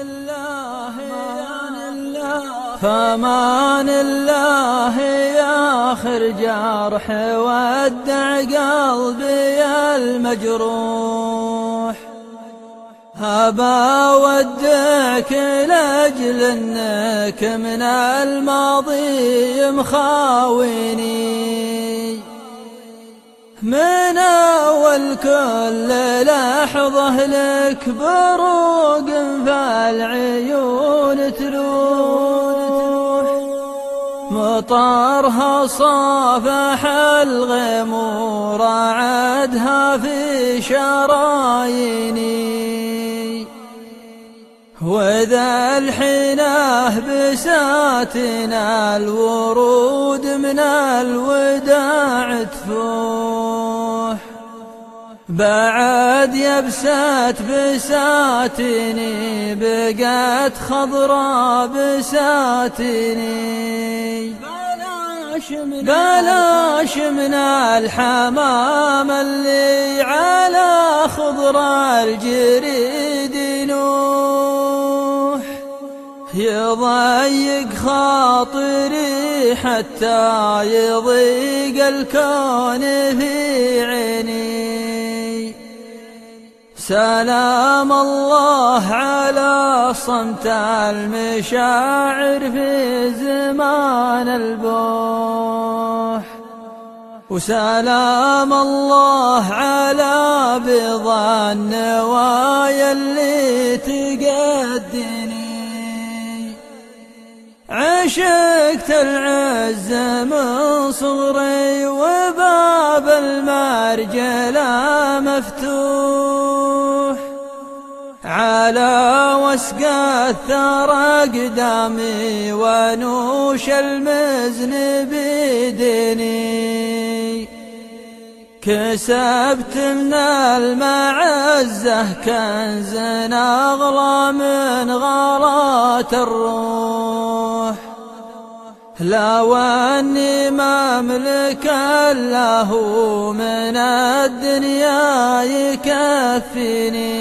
الله فمان الله. يا آخر جرح ودع قلبي المجروح. هبا ودعك لأجل أنك من الماضي مخاويني من أول كل لحظة لك بروق فالعيون تلوح مطرها صافح الغمور عدها في شراييني وذا الحناه بساتنا الورود من الوداع تفوح. بعد يبسات بساتني بقت خضراء بساتني. بلاش من الحمام اللي على خضرة الجريد. يضيق خاطري حتى يضيق الكون في عيني. سلام الله على صمت المشاعر في زمان البوح. وسلام الله على بضع النوايا اللي عشقت العز من صغري وباب المرجلة مفتوح. على وسق الثرى قدامي ونوش المزن بيدني كسبت من المعزة كنز أغلى من غارات الروح. لا واني ما املك له من الدنيا يكفيني.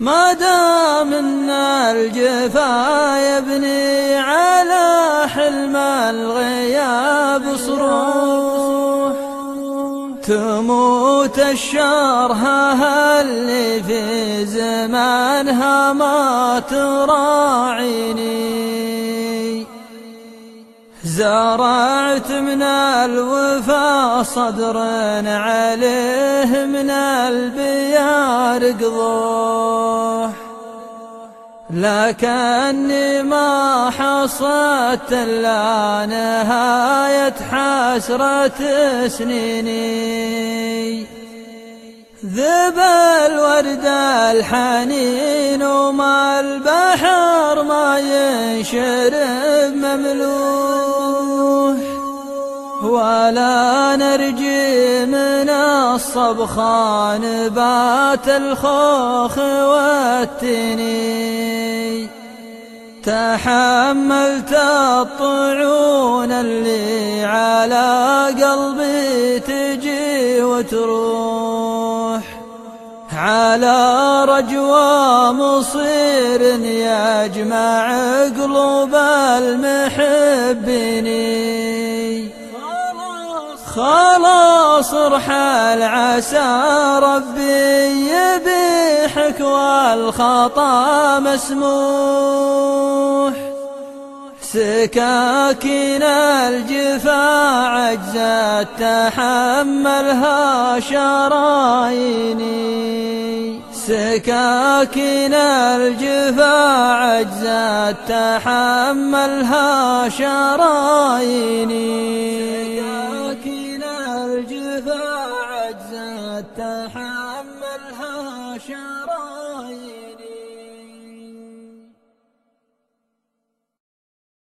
ما دام إن الجفا يبني على حلم الغياب صروح تموت الشرها اللي في زمانها ما تراعيني. زرعت من الوفا صدر عليه من البيار قضوح لكني ما حصدت إلا نهاية حسرة سنيني. ذب الورد الحنين وما البحر ما ينشرب مملوح ولا نرجي من الصبخان بات الخوخ والتني. تحملت الطعون اللي على قلبي تجي وتروح. على رجوى مصير يجمع قلوب المحبين. خلاص رحل عسى ربي يبيحك والخطا مسموح. سكاكين الجفا عجزت تحملها شراييني. سكاكين الجفا عجزت تحملها شراييني. تحملها شرايين